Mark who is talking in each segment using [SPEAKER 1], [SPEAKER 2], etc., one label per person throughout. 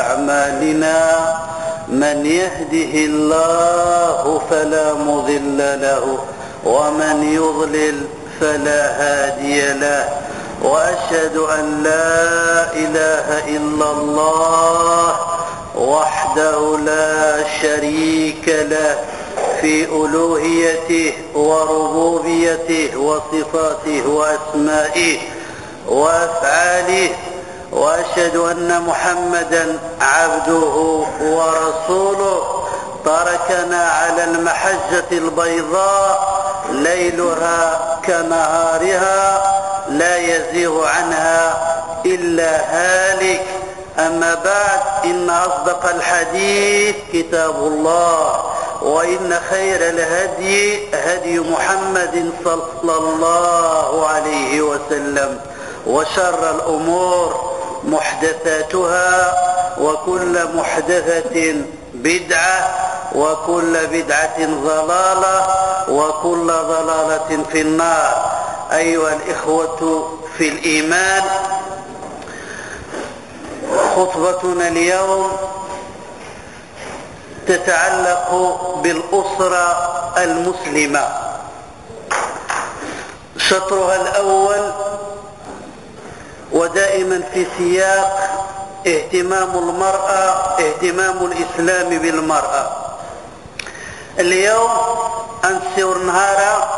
[SPEAKER 1] أعمالنا من يهده الله فلا مضل له ومن يضلل فلا هادي له وأشهد أن لا إله إلا الله وحده لا شريك له في ألوهيته وربوبيته وصفاته وأسمائه وأفعاله. وأشهد أن محمدا عبده ورسوله. تركنا على المحجة البيضاء ليلها كنهارها لا يزيغ عنها إلا هالك. أما بعد إن أصدق الحديث كتاب الله وإن خير الهدي هدي محمد صلى الله عليه وسلم وشر الأمور محدثاتها وكل محدثة بدعة وكل بدعة ضلالة وكل ضلالة في النار. أيها الإخوة في الإيمان خطبتنا اليوم تتعلق بالأسرة المسلمة. شطرها الأول ودائما في سياق اهتمام المرأة اهتمام الإسلام بالمرأة. اليوم أنسير نهار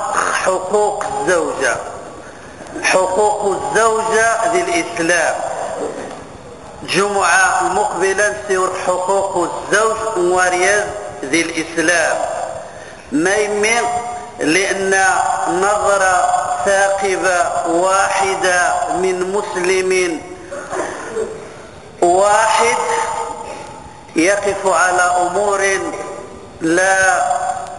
[SPEAKER 1] حقوق الزوجة. حقوق الزوجة للإسلام. جمعة المقبلة نسير حقوق الزوج ورياض ذي الإسلام ما يمين لأن نظرة ثاقبة واحدة من مسلم. واحد يقف على أمور لا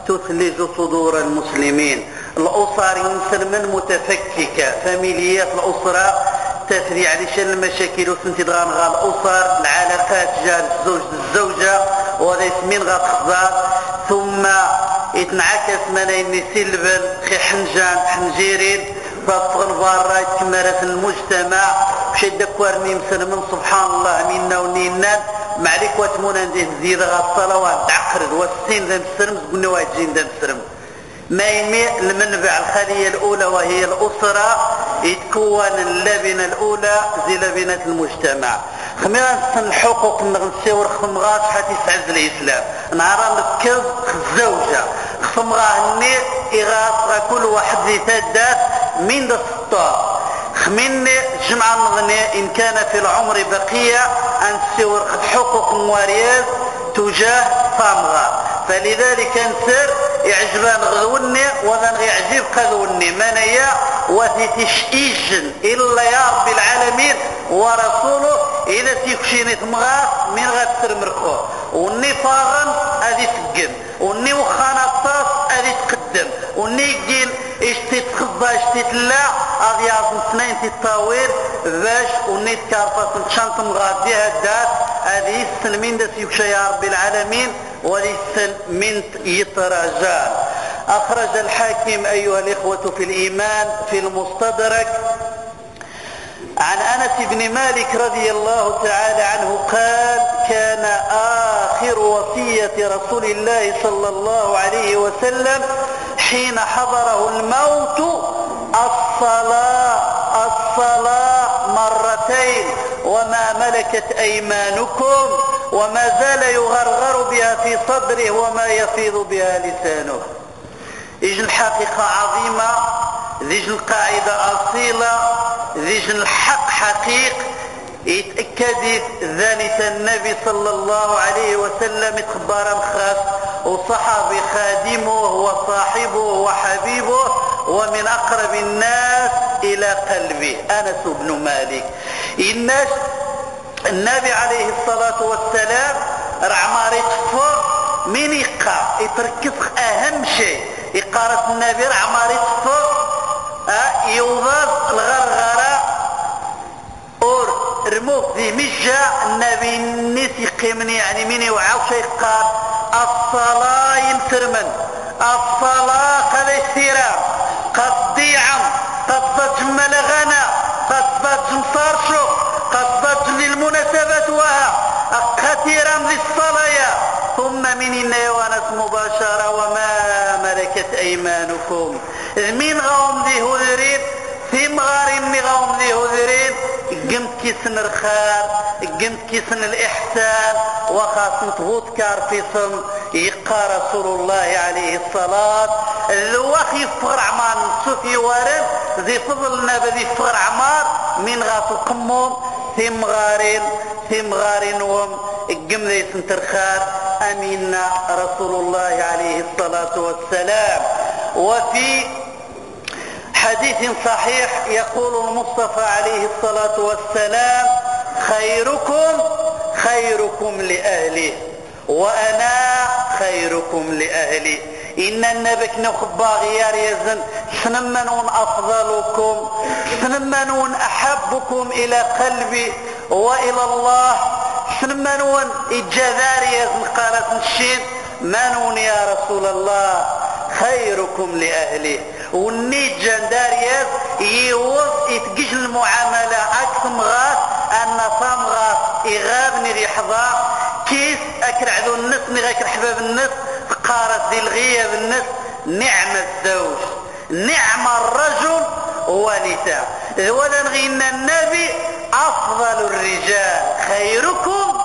[SPEAKER 1] تثلج صدور المسلمين. الأسر يمسلمن متفككة فاميليات الأسرة تثري عليش المشاكل وسنتي غا الأسر. العلاقات جال الزوج الزوجة وهذا يسمين غتخضر ثم يتنعكس منين سلبا خي حنجان حنجيرين فاطغن برا تمارس المجتمع شد كوارني مسلمن سبحان الله منا ونينا. معليك واتمونا نزيد غا الصلوات تعقرد والسين ذا مسرم قلنا واجين ذا مسرم. ما يمي المنبع الخلية الأولى وهي الأسرة يتكون اللبنة الأولى زي لبنة المجتمع. خميرا الحقوق نغنسيور خمغات حتى يسعز الإسلام. نعرى نكز الزوجة. خمغا النير إغاث كل واحد ذي تدات من ذا السطار جمع نغني إن كان في العمر بقية أن تسيور حقوق مواريات تجاه فامغا. فلذلك نسر يعجبان غذوني وذن يعجب قذوني. منيا وذي تشئيج إلا يا رب العالمين ورسوله إذا تيكشيني تمغاس من غتسر مركو وني فاغن أذي تقم وني وخانا الطاس أذي تقدم وني جين اشتي تخضى اشتي تلا أذي عظم سنين تطاوير باش وني تكارفة شانت مغاديها الدات هذه السلمين دا سيكشى يا رب العالمين وليس من يترجال أخرج الحاكم أيها الإخوة في الإيمان في المستدرك عن أنس بن مالك رضي الله تعالى عنه قال كان آخر وصية رسول الله صلى الله عليه وسلم حين حضره الموت الصلاة الصلاة مرتين. وما ملكت أيمانكم وما زال يغرغر بها في صدره وما يفيض بها لسانه. إيش الحقيقة عظيمة. ذيج القاعدة أصيلة. ذيج الحق حقيق. يتأكد ذلك النبي صلى الله عليه وسلم إخبارا خاص وصحابي خادمه وصاحبه وحبيبه ومن أقرب الناس إلى قلبه أنس بن مالك. الناس النبي عليه الصلاة والسلام رعمار يطفر من يقع يتركز أهم شيء. يقارس النبي رعمار يطفر يوضز الغرغرة رموك ذي مجا النبي الناس يقيمني يعني مني وعاو شيء قال الصلاة ينترمن. الصلاة قد استيرام قد ديعم قد تجمل غنى قد تجم صارشو قد تجم للمناسبات وها. كثيرا للصلاة. ثم من النيوانات مباشرة. وما ملكت أيمانكم. من غوم ذي هذرين. ثم غارين غوم ذي هذرين. قمت كيسن الخير قمت كيسن الإحسان وخاصة تغوتكار في صم يقى رسول الله عليه الصلاة. الوخي فغر عمار نصوفي وارد ذي فضل النبي ذي فغر عمار من غاف قموم ثم غارين ثم غارين وم قم ذي سنترخار أمين رسول الله عليه الصلاة والسلام. وفي حديث صحيح يقول المصطفى عليه الصلاة والسلام خيركم خيركم لأهله وأنا خيركم لأهلي. إن النبك نخبا غيار يزن سنمنون أفضلكم سنمنون أحبكم إلى قلبي وإلى الله سنمنون إجذار يزن. قالت نشيد منون يا رسول الله خيركم لأهله والنيت جنداريات يوض يتقش المعاملة أكثر غاس أن صام غاس إغابني كيس أكر عدو النس نغاك حباب النس قارت ذي الغياب النس نعم الزوج نعم الرجل ونساء. ولا نغينا النبي أفضل الرجال خيركم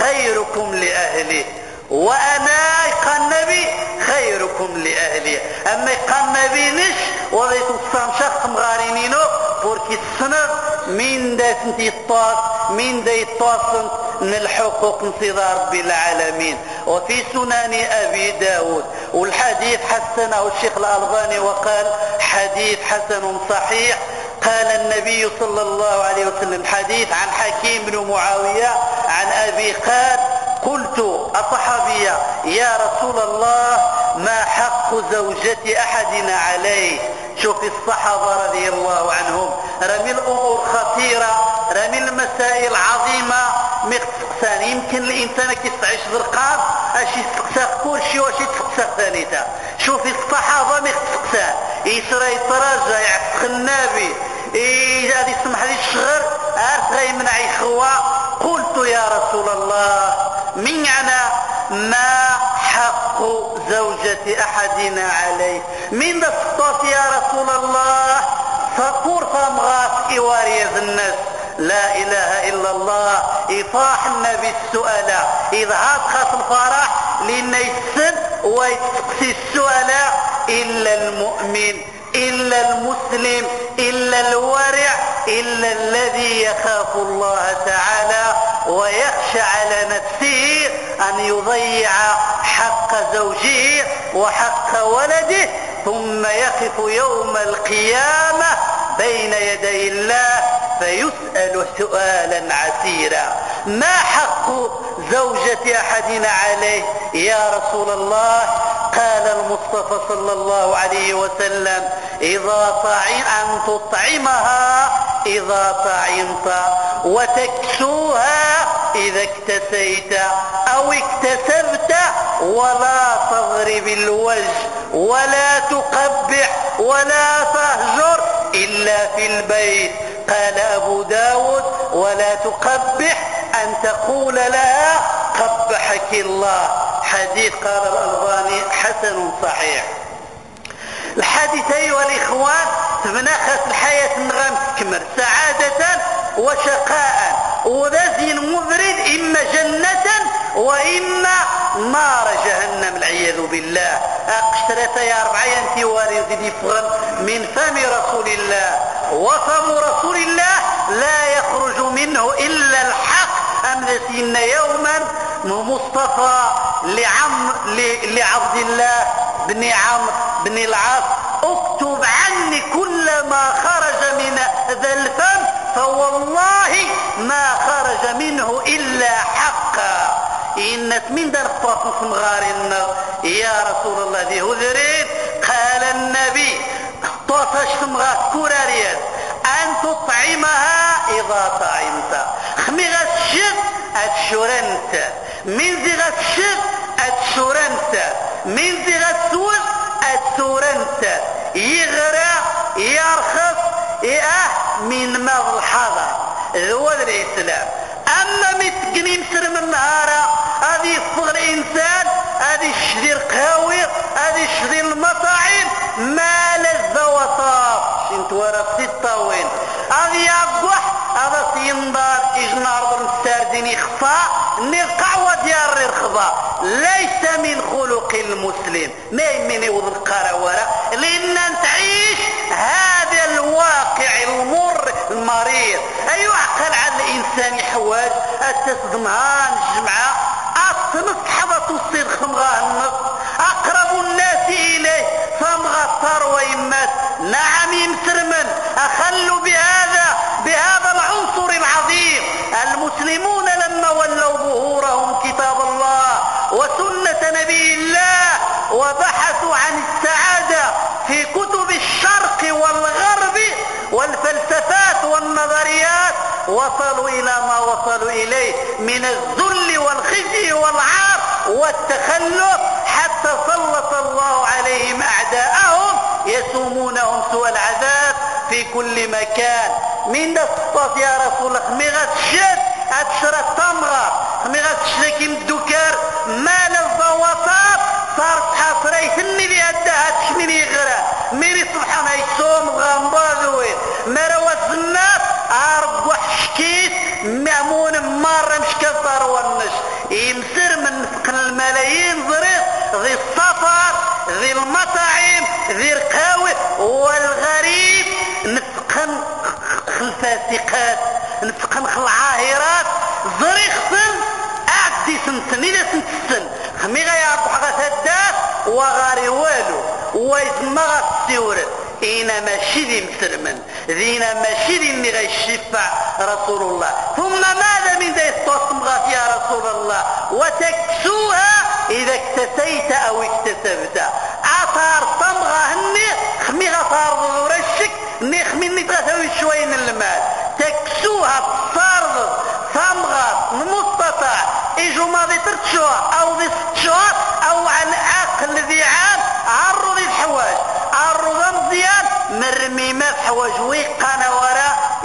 [SPEAKER 1] خيركم لأهله. قال النبي خيركم لأهلي. أما قال النبي نش وضيت الصام شخص مغارينينو بوركي السنة من دا سنتي الطاس من دا يتواصل من الحقوق نصيد رب العالمين. وفي سنن أبي داود والحديث حسنه الشيخ الألباني وقال حديث حسن صحيح. قال النبي صلى الله عليه وسلم حديث عن حكيم بن معاوية عن أبي قال قلت الصحابية يا رسول الله ما حق زوجة أحدنا عليه؟ شوف الصحابة رضي الله عنهم. رمي الأمور خطيرة رمي المسائل عظيمة. مقصان يمكن الإنسان كي يستعيش ذرقان أش يستقسى كل شيء واش يتقسى ثانيتا. شوف الصحابة مقصان يسرى يتراجع يعتق النبي. هذه يسمح لي الشغل عارف غيمنع يخوى قلت يا رسول الله من معنى ما حق زوجة أحدنا عليه. من الصوت يا رسول الله فقور فمغاس إواريز الناس لا إله إلا الله. إفاح النبي السؤال. إظهار خاص الفرح لأن يسد ويتقسي السؤال إلا المؤمن. إلا المسلم إلا الورع إلا الذي يخاف الله تعالى ويخشى على نفسه أن يضيع حق زوجه وحق ولده ثم يقف يوم القيامة بين يدي الله فيسأل سؤالا عسيرا. ما حق زوجة أحدنا عليه؟ يا رسول الله قال المصطفى صلى الله عليه وسلم إذا طعم أن تطعمها إذا طعمت وتكسوها إذا اكتسيت أو اكتسبت ولا تضرب الوجه ولا تقبح ولا تهجر. إلا في البيت. قال أبو داود ولا تقبح أن تقول لها قبحك الله. حديث قال الألباني حسن صحيح. الحديث أيها الإخوان تبنخس الحياة النغام تكمل سعادة وشقاء. وذازين مبرد إما جنة وإما نار جهنم العياذ بالله. أقشرت يا أربعة ينتي والي فغن من فم رسول الله. وفم رسول الله لا يخرج منه إلا الحق أملسين يوما مصطفى لعم لعبد الله بن عمرو بن العاص. اكتب عني كل ما خرج من ذا الفم فوالله ما خرج منه إلا حقا. إن من در فاطمة مغارنا يا رسول الله ذي هذرين قال النبي طوطش مغار كوراريات أن تطعمها إذا طعمت. خمي غتشد أتشورنت من ذي غتشد أتشورنت من زي غتسول السورنت يغرى يرخص آه من الحضر هو الإسلام. أما متقني مسر من النهار هذه يصغر الانسان هذه الشدير قهاوي هذه الشدير المطاعم ما لذ وطاب. شنت ورا ستة وين؟ هذه يقوح هذا سينضار إجنار الساردين يخفى نقع وديار ليس من خلق المسلم. ما يمين يوض القرورة لأن تعيش هذا الواقع المر المريض. أي عقل على الإنسان يحواج التصدمها الجمعة. التنصحبة تصير خمغاه النص أقرب الناس إليه. فمغى الثروة يمات نعم يمسرمن أخلوا بهذا بهذا العنصر العظيم. المسلمون لما ولوا ظهورهم نبي الله وبحثوا عن السعادة في كتب الشرق والغرب والفلسفات والنظريات وصلوا إلى ما وصلوا إليه من الذل والخزي والعار والتخلف حتى سلط الله عليهم أعداءهم يسومونهم سوى العذاب في كل مكان. من الصفات يا رسول الله خميغة ضريط ذي السفر ذي المطاعم ذي القهوة والغريب. نفقن الفاسقات نفقن العاهرات. ضريخ أعدي سنتن إلى سنتسن خمي غيعطو حقا سدات وغاري والو. ويسمغ السيورت إنا ماشي ذي مسلمن ذينا ماشي ذي اللي غيشفع رسول الله. ثم ماذا من ذي التصمغات يا رسول الله؟ وتكسوها إذا اكتسيت أو اكتسبت. أثار صمغة هني خمي غصار ظهورشك نيخ مني تغسوي شوين المال. تكسوها بصارض صمغة مستطاع إجو ماضي ترت شهر أو ذي ست شهر أو عن عقل ذي عام عرض الحواج. عرض مزيان مرمي ما حواج ويقانا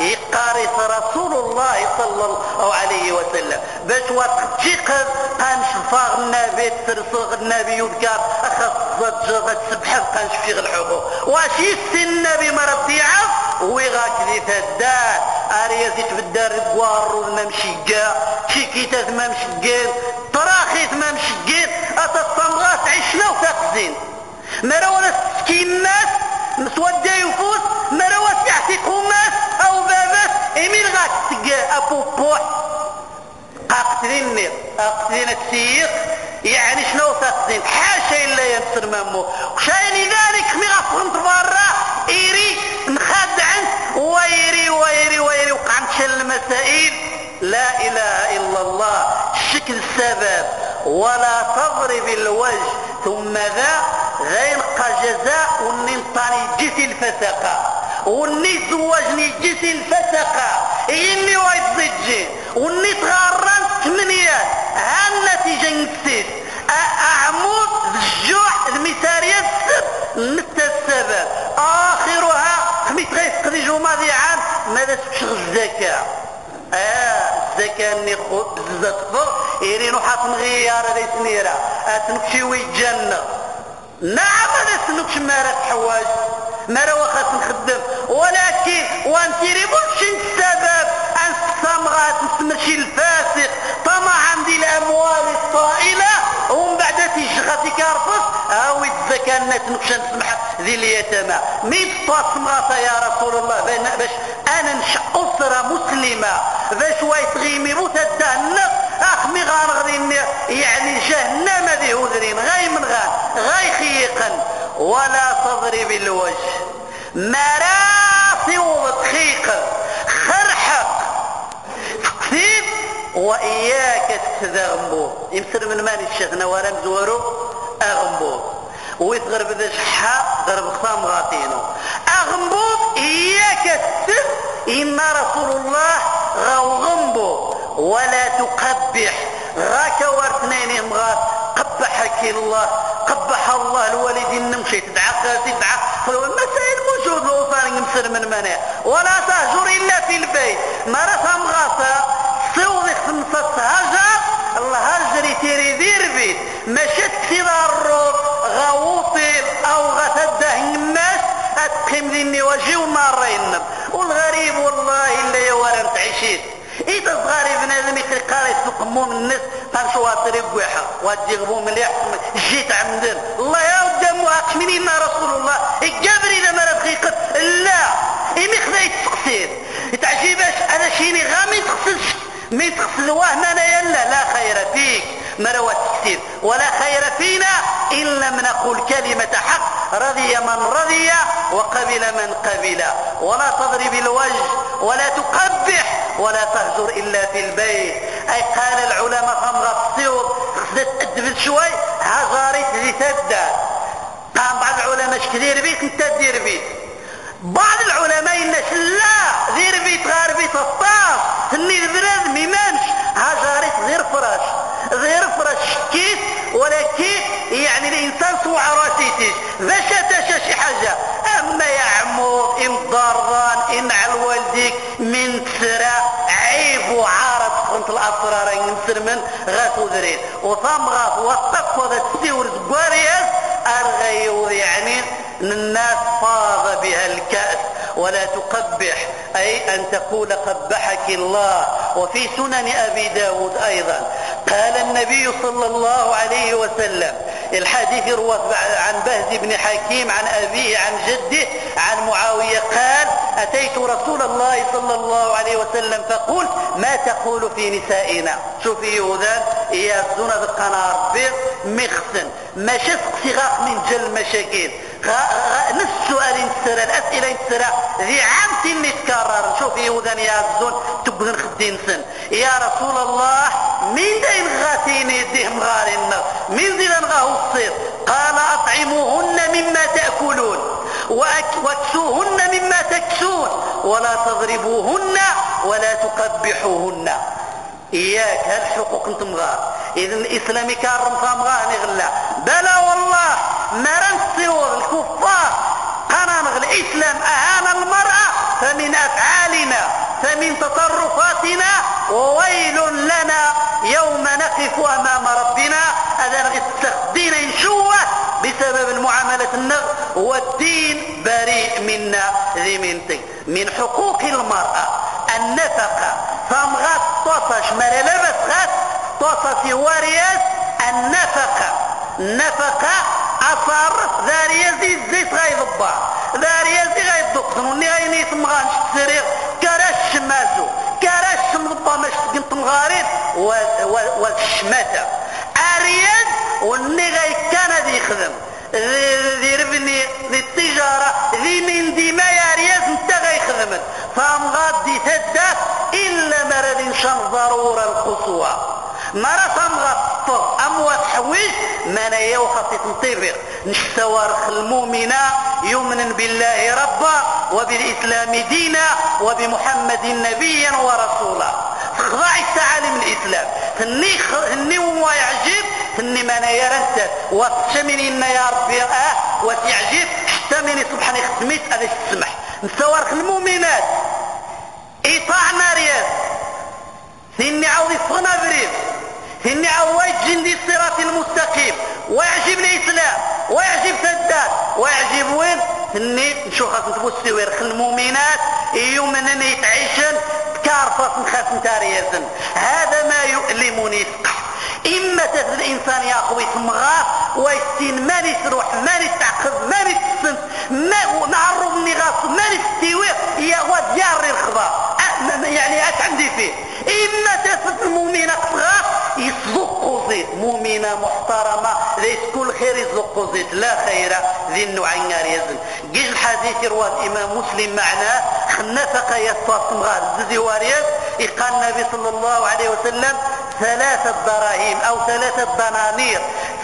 [SPEAKER 1] يقارث رسول الله صلى الله عليه وسلم. باش وتجيق قانش فاغ النبي ترسغ النبي يذكر اخذ ضجة تسبح قانش في الحقوق واش يستي النبي مرض يعرف ويغاك ذي تدار اريا في الدار قوار ما مشيقا شيكيتات ما مشيقين طراخيت ما مشيقين اتصمغات عشنا وتقزين مرونا سكينات مسودة يفوت مرونا يعتقهم غاك تقى أبو بوح. اقتلين اقتلين السيق. يعني شنو تقدين حاشا إلا ينصر مامو وشاين ذلك مي غفهم برا إيري مخدعن ويري ويري ويري. وقعن شل المسائل. لا إله إلا الله. شكل السبب ولا تضرب الوجه ثم ذا غير جزاء وننطاني جيت الفسقة. وني زواجني جيت الفسقة. إني وايد ضجي وني تغرن ثمانيات ها النتيجة نسيت أعمود الجوع المثالية نتا السبب. آخرها خميت غير تقريجو ماضي عام. ماذا تشغل الزكاة. آه الزكاة اللي بزاف تفضل إيرينو حاطم غيار هذا سنيرة. أتنكشي ويتجنة نعم هذا سنكش مارك حواج ما واخا نخدم ولكن وانتيري بوش السبب ان الثمرات تمشي الفاسق. طمعا دي الاموال الطائلة ومن بعد تيشغى كارفص أو الزكاة الناس نكشن نسمح ذي اليتامى. مين تصمغات يا رسول الله. باش أنا نشأ أسرة مسلمة. باش ويتغيمي متدهنق اخمي غانغرين يعني جهنم ذي هذرين غاي من غان. غاي خيقا. ولا تضرب الوجه مراسي وتخيق خرحق تكذيب وإياك تتذغمبو. يمسر من مالي الشيخ نوارم زورو أغمبو. ويتغرب ذا شحا ضرب خصام غاطينو. أغمبو إياك تتذ إن رسول الله غوغمبو. ولا تقبح. غاك وارتنين غات قبحك الله قبح الله الوالدين نمشي تدعى تدعى المسائل موجود الأسر يمسر من منع ولا تهجر إلا في البيت. مرة مغاصة صوضي خمسة هجر الهجر تيري دير بيت. مشت كذا الروب غوطيل أو غتده الناس أتقيم ذني وجي ونارين والغريب والله إلا يوارن تعيشيت إذا صغاري بنادم يتلقى يسوق من الناس غنشوها طريق بوحة وهتجي غبو مليح جيت عمدن. الله يا قدام واقف منين رسول الله الجابر إذا ما دقيقة لا إمي خذا يتقصير تعجيباش أنا شيني غامي تغسلش ما يتغسل وهم أنا يلا لا خير فيك. مروة كثير ولا خير فينا إن لم نقول كلمة حق. رضي من رضي وقبل من قبل. ولا تضرب الوجه ولا تقبح. ولا تهجر إلا في البيت. أي قال العلماء فمغا السيور خصها تأدب شوي. هجرت ذي تدى قام بعض العلماء كثير بيت انت دير بيت. بعض العلماء الناس لا دير بيت غير بيت الطاف تني البراد ميمانش هجرت غير فراش غير فراش شكيت ولكن يعني الإنسان سوى عراسيتي باش تشا شي حاجة. أما يا عمو ام ضربان إن على والديك من تسرى عيب وعارض كنت الأسرار ينسر من غاسو ذرين وثم غاس وطفض السور زقاريس أرغيو يعني الناس فاض بها الكأس ولا تقبح أي أن تقول قبحك الله. وفي سنن أبي داود أيضا قال النبي صلى الله عليه وسلم الحديث روى عن بهز بن حكيم عن أبيه عن جده عن معاوية قال أتيت رسول الله صلى الله عليه وسلم فقلت ما تقول في نسائنا؟ شوفي يهودان يا زونا القنار بيض مخسن ما شفت صغاق من جل مشاكل. نفس السؤال نتسرى الأسئلة نتسرى ذي عام نتكرر شوف يهودان يا الزون تبغن خدين سن يا رسول الله مين دين غاتين يديهم غارين مين دين غاهو الصير قال أطعموهن مما تأكلون واكسوهن مما تكسون ولا تضربوهن ولا تقبحوهن. إياك هالحقوق أنتم غار إذن الإسلامي كارم غار نغلا بلا والله. مرن السيور الكفار قرن الإسلام أهان المرأة فمن أفعالنا فمن تصرفاتنا وويل لنا يوم نقف أمام ربنا. هذا نستخدين نشوه بسبب المعاملة النغ والدين بريء منا ذي من حقوق المرأة النفقة فمغات توصش ما لبس غات توصف ورياس النفقة. نفقة أثر ذاريا زي الزيت غيضبع ذاريا زي غيضق ثنوني غيني ثمغانش تسريغ كراش مازو. كراش مضبا ماش تقنط مغارين والشماتة. أريد وني غي كان ذي خدم ذي ربني ذي التجارة. ذي من ديما يا رياز انت غي خدمت فامغاد دي تدى إلا مرد شان ضرورة القصوى. مرة مغطى أموات حويج من يوخص تنطبق نشتوارخ المؤمنة يؤمن بالله ربا وبالإسلام دينا وبمحمد نبيا ورسولا. خضاع التعاليم الإسلام. هني هني وما يعجب هني ما يرنت واتشمني يا ربي آه وتعجب حتى من سبحانه ختميت هذا السمح نسوارخ المؤمنات. إطاعنا رياض هني عاوز يصغنا بريد. هني عواج جندي الصراط المستقيم. ويعجب الإسلام ويعجب سداد ويعجب وين؟ هني نشوف خاص نتبوسي ويرخل المؤمنات يومنا يتعيشن كارفة نخاف نتاريزن هذا ما يؤلمني. إما تهد الإنسان يا أخوي تمغاه ويستين ما نسروح ما نتعقب ما نتسن ما نعرض النغاص ما نستيوه يا وديار الخضار يعني أت عندي فيه؟ إما تهد المؤمنة تمغاه يصدقوا زيت مؤمنة محترمة ليس كل خير يصدقوا زيت لا خير. ذي النوعين يزن. جيش الحديث رواه الإمام مسلم معناه خنفق يصفاص مغار زيواريز إقال النبي صلى الله عليه وسلم ثلاثة دراهم أو ثلاثة دنانير.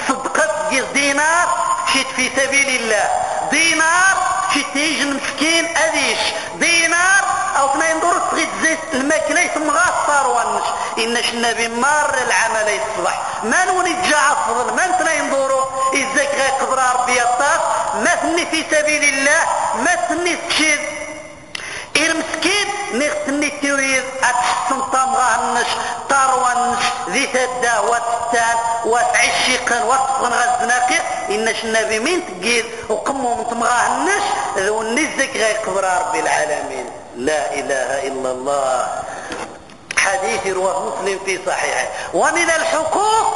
[SPEAKER 1] صدقت دينار شت في سبيل الله. دينار شت يجي المسكين أذيش. دينار أو اثنين دور تغيد زيت الماكلة يتم غاصر وانش انش النبي مار العمل يصبح من وني جاء الفضل من اثنين دورو ربي الطاس ما ثني في سبيل الله ما ثني تشيد. المسكين نغتني تريد. أتحسن طمغانش طاروانش ذي تدا وتتان وتعشقن وتفغن غزناقي. إنش النبي مين تقيد وقمو من طمغانش ذو النزك غير قبر رب العالمين. لا إله إلا الله. حديث رواه مسلم في صحيحه. ومن الحقوق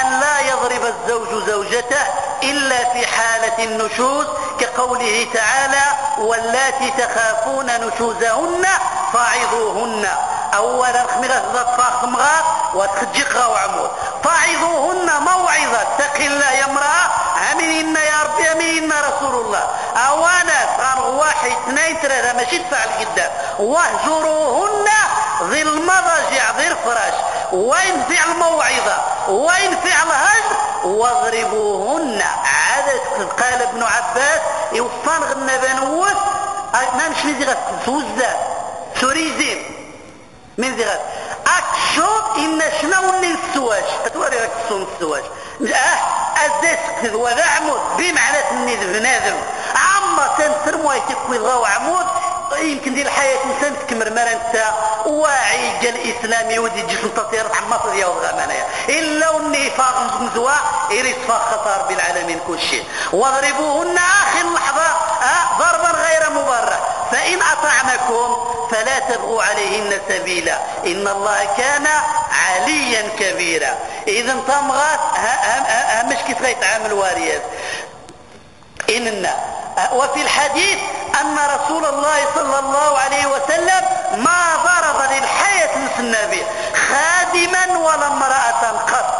[SPEAKER 1] أن لا يضرب الزوج زوجته إلا في حالة النشوز كقوله تعالى واللاتي تخافون نشوزهن فاعظوهن أولا خمغة ضفا خمغة وتخجقها وعمود. فاعظوهن موعظة اتق الله. ثلاثة ماشي تفعل قدام واهجروهن ذي المضجع ذي الفراش. وين فعل موعظة؟ وين فعل هجر؟ واضربوهن. عادة قال ابن عباس يوفان غنا بنوس ما مش من ذي سوزة سوريزين من ذي غد اكشوف إن شنو اللي اتوري لك الصوم السواش. آه الدسك وذا عمود. بمعنى اني بنادم عما تنسرموا يتكوي الغاو عمود يمكن دي الحياة إنسان تكمر مرة انت واعي جا الاسلام يودي جسم تطير مصر يا وغامانيا إلا النفاق مزوا يريد فاق خطر بالعالمين كل شيء. واضربوهن آخر لحظة آه ضربا غير مبرر. فإن اطعنكم فلا تبغوا عليهن سبيلا. إن الله كان عليا كبيرا. إذا طمغات مش كيف يتعامل واريات إننا وفي الحديث أن رسول الله صلى الله عليه وسلم ما ضرب للحياة مثل النبي خادما ولا امرأة قط.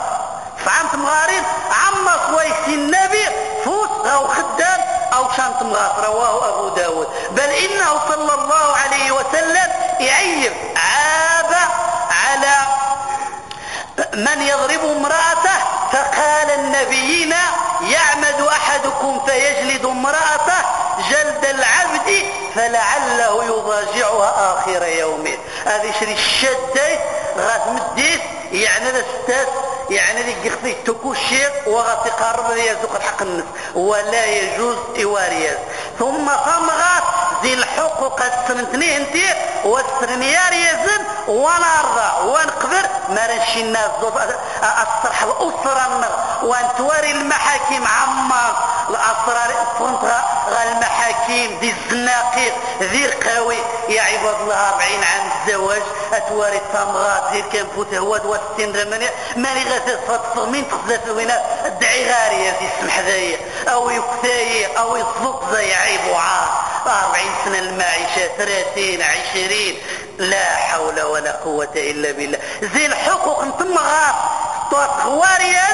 [SPEAKER 1] فعمت مغارب عما صويس النبي فوت أو خدام أو شانت مغاط رواه أبو داود. بل إنه صلى الله عليه وسلم يعيب عاب على من يضرب امرأته فقال النبيين يعمد أحدكم فيجلد امرأته جلد العبد فلعله يضاجعها آخر يومه هذه شري الشدة غاث مديت يعني الاستاذ يعني ذي قخطي تكو الشيخ وغاث قارب يزوق الحق النس ولا يجوز إوارياز ثم صمغات ذي الحقوق السنتني انتي والسرنيار يزن ونرضى ونقبر ما رنشي الناس الصرح الأسرة وان تواري المحاكم عما الأسرار فهمتها المحاكم. ذي الزناقير ذي القوي يا عباد الله أربعين عام الزواج. أتواري التمغات ذي كان فوت هواد والسن رمانية ماني غاثة تفضفض من تخذف وين الدعي غارية في السمح ذي أو يكتاي أو يصفق زي عيب وعار. أربعين سنة المعيشة ثلاثين عشرين. لا حول ولا قوة إلا بالله. زي الحقوق أنتم غاف. خواريا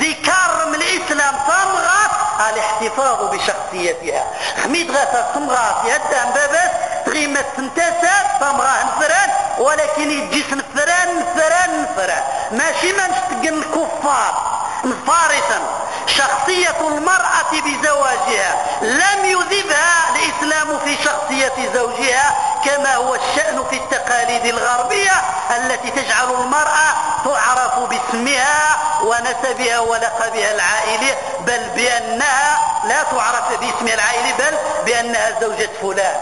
[SPEAKER 1] زي كرم الإسلام تمغاف الاحتفاظ بشخصيتها. خميد غاثة تمغاف يدام بابس تغيمة تنتسى تمغاه نفران. ولكن يجيس نفران نفران نفران. ماشي ما نشتقن الكفار. فارسا. شخصية المرأة بزواجها لم يذبها الإسلام في شخصية زوجها كما هو الشأن في التقاليد الغربية التي تجعل المرأة تعرف باسمها ونسبها ولقبها العائلي بل بأنها لا تعرف باسمها العائلي بل بأنها زوجة فلان.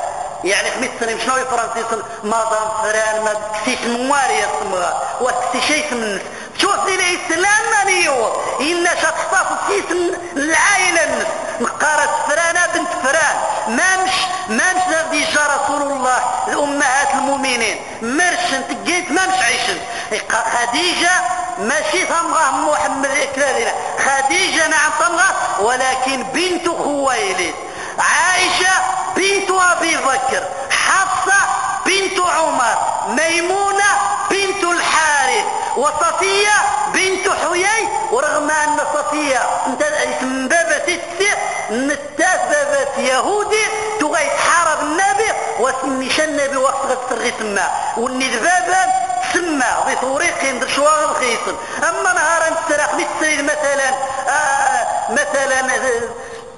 [SPEAKER 1] يعني خميس سنة شنو فرنسي ما ضرب فران ما كسيش مواري يسمغا وكسي من الاسلام مانيو إلا شخصاف في العائله النس فرانه بنت فران. ما مش ما مش رسول الله الأمهات المؤمنين. مرش انت قلت ما مش عيشن خديجة ماشي ثمغه محمد اكرالنا خديجة نعم ثمغه ولكن بنت خويلد. عائشة بنت أبي بكر. حفصة بنت عمر. ميمونة بنت الحارث. وصفية بنت حيي ورغم أن صفية اسم بابة ستة نتاس يهودي تغي تحارب النبي وسميش النبي وقت غتسرغي سما والني بابا سما بطريق شواغ الخيصن. أما نهار نتسرق مثل مثلا آه مثلا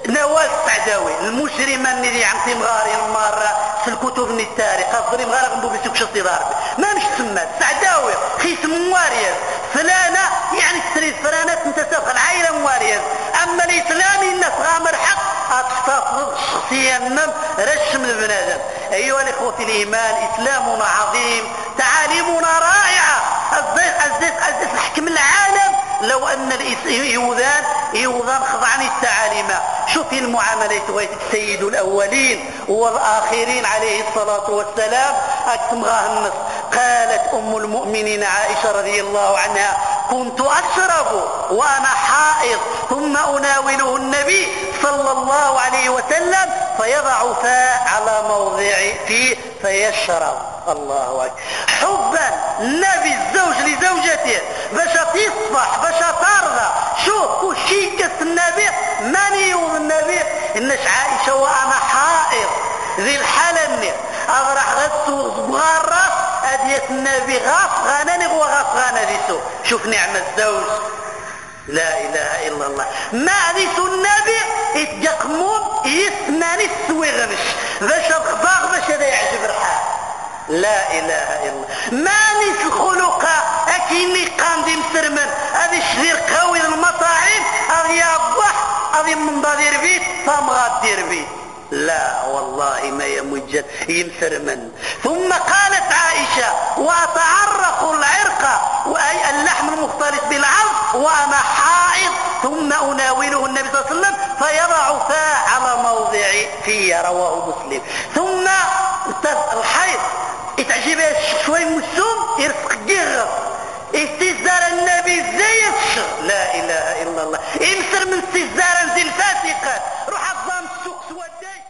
[SPEAKER 1] نواس السعداوي المجرمة اللي عمتي مغاري المارة. في الكتب من التاريخ. أصدري مغاري غنبو بيسوك شخصي ضارب. ما مش تسمى السعداوي خيس مواريز فلانة يعني تسريد فلانة انت سوق العائلة مواريز أما الإسلامي الناس غامر خاصة الشخصية النم رشم البنادم. أيها الإخوة الإيمان إسلامنا عظيم. تعاليمنا رائعة. الزيت الزيت الزيت الحكم العالم. لو أن اليهودان يوذان خضعني التعاليم. شوفي المعاملة سيد الأولين والآخرين عليه الصلاة والسلام؟ أكتم النص قالت أم المؤمنين عائشة رضي الله عنها كنت أشرب وأنا حائض ثم أناوله النبي صلى الله عليه وسلم فيضع فاء على موضع فيه فيشرب. الله أكبر. حبا النبي الزوج لزوجته. باش تصبح باش ترضى. شوف كل شيء كس النبي ماني النبي الناس عائشة وأنا حائض. ذي الحالة أغرح غسو صغار أدية النبي غاف غانا نغوى غاف غانا ديسو شوف نعم الزوج. لا إله إلا الله. ما ديسو النبي يتجقمون يسماني السويغنش باش الخباغ باش هذا يعجب الحال لا إله إلا الله. ما نيس الخلق أكيني قاندي مسرمن. هذه الشذير قوي المطاعم هذه هذه من دير بيت. فما دير بيت. لا والله ما يمجد يمسرمن ثم قالت عائشة وأتعرق العرق وأي اللحم المختلط بالعظم وأنا حائض. ثم أناوله النبي صلى الله عليه وسلم فيضع فاء على موضع في رواه مسلم. ثم الحيض. اتعجب شوي مسوم يرفق جغر استزار النبي زي لا إله إلا الله. امسر من استزار زي الفاسقة. روح الظام السوق سوداي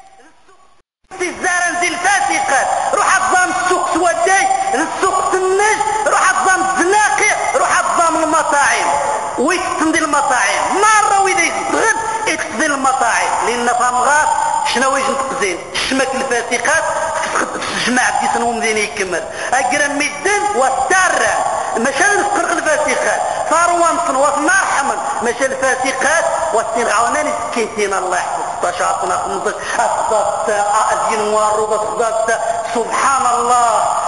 [SPEAKER 1] استزار زي الفاسقة. روح الظام السوق سوداي السوق تنج. روح الظام الزناقي روح الظام المطاعم. ويكتندي المطاعم. مرة وإذا يتغد يكتندي المطاعم لأن فامغات شنو ويجن تقزين الشمك الفاسقات جماعة ديسن مدينة يكمل. أقرأ مدن والتارة مشى الفرق الفاسقات. فاروان وفي مرحمن مشى الفاسقات والسرعونان سكيتين الله يحفظ تشاطنا خمسة. أصدت أزين وارضة سبحان الله.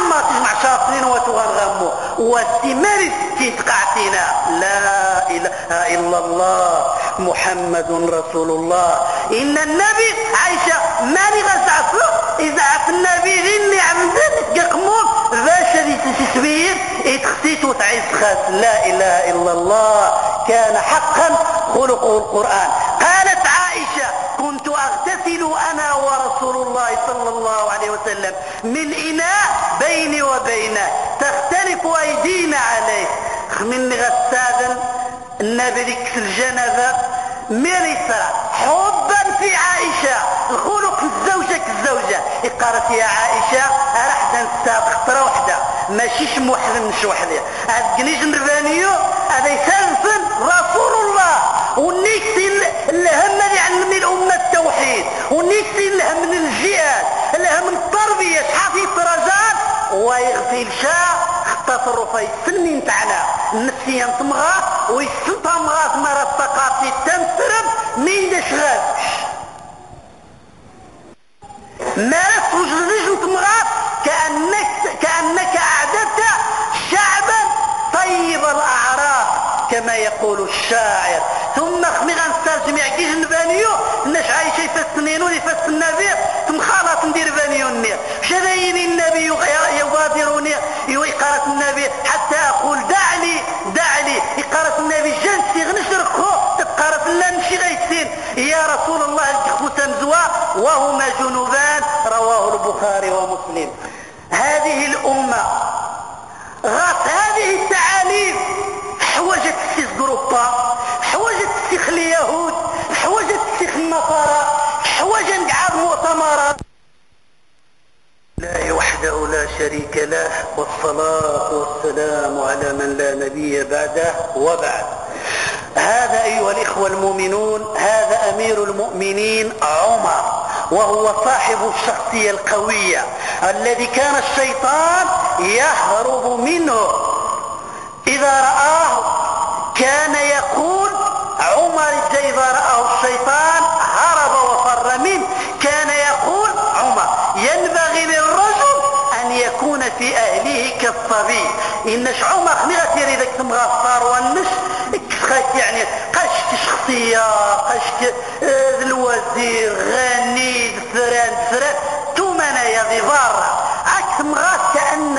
[SPEAKER 1] عما تجمع شاطرين وتغرموا. والثمار تتقعتنا لا إله إلا الله. محمد رسول الله. إن النبي عايشة ماني غزعفه إذا عف النبي ذني عمدن يقمون. باش ذي تسبير اتخسيت وتعيش خاس لا إله إلا الله. كان حقا خلقه القرآن. قالت عائشة كنت أغتسل أنا ورسول الله صلى الله عليه وسلم. من إناء بيني وبينه تختلف أيدينا عليه. من غسادا النبي ذيك الجنبة مرسة حبا في عائشة. الخلق الزوجة كالزوجة. قالت يا عائشة راح نستاق خطرة وحدة. ماشيش موحدة مش وحدة. هاد كنيج نرفانيو هذا يسلسل رسول الله. ونكسي الهم اللي علمني الأمة التوحيد. ونكسي الهم من الجهاد الهم من التربية. شحال درجات ويغفل شاء تصرفي السلمين تاعنا النفسية تمغى ويسلطها مغاث مرة الثقافي تنسرب مين داش غادش ما تخرج تمغى كأنك, كأنك أعددت شعبا طيب الأعراق كما يقول الشاعر. ثم خميغا نسترجم يعكيش نبانيو الناس عايشة يفسنينو يفسن النبي ثم خلاص ندير بانيو النير شذين النبي يبادروني إقارة النبي. حتى أقول دعني دعني. إقارة النبي جنسي غنشركو إقارة الله نمشي غيتين. يا رسول الله الجخو تمزوا وهما جنوبان. رواه البخاري ومسلم. هذه الأمة غاط هذه التعاليم. السيخ جروبا حوجت السيخ اليهود حوجت السيخ النصارى حوجت قعاد مؤتمرات لا وحده لا شريك له والصلاة والسلام على من لا نبي بعده وبعد. هذا أيها الإخوة المؤمنون هذا أمير المؤمنين عمر وهو صاحب الشخصية القوية الذي كان الشيطان يهرب منه. إذا رآه كان يقول عمر إذا رآه الشيطان هرب وفر منه. كان يقول عمر ينبغي للرجل أن يكون في أهله كالصبي إن عمر خميغة يريدك تمغى الصار والنش يعني قاش تشخص السياق اشك الوزير غني فران فران تومنا يا ذي بارا مغاس